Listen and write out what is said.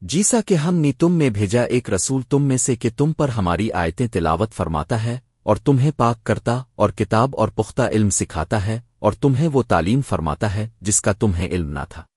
جیسا کہ ہم نے تم میں بھیجا ایک رسول تم میں سے کہ تم پر ہماری آیتیں تلاوت فرماتا ہے اور تمہیں پاک کرتا اور کتاب اور پختہ علم سکھاتا ہے اور تمہیں وہ تعلیم فرماتا ہے جس کا تمہیں علم نہ تھا۔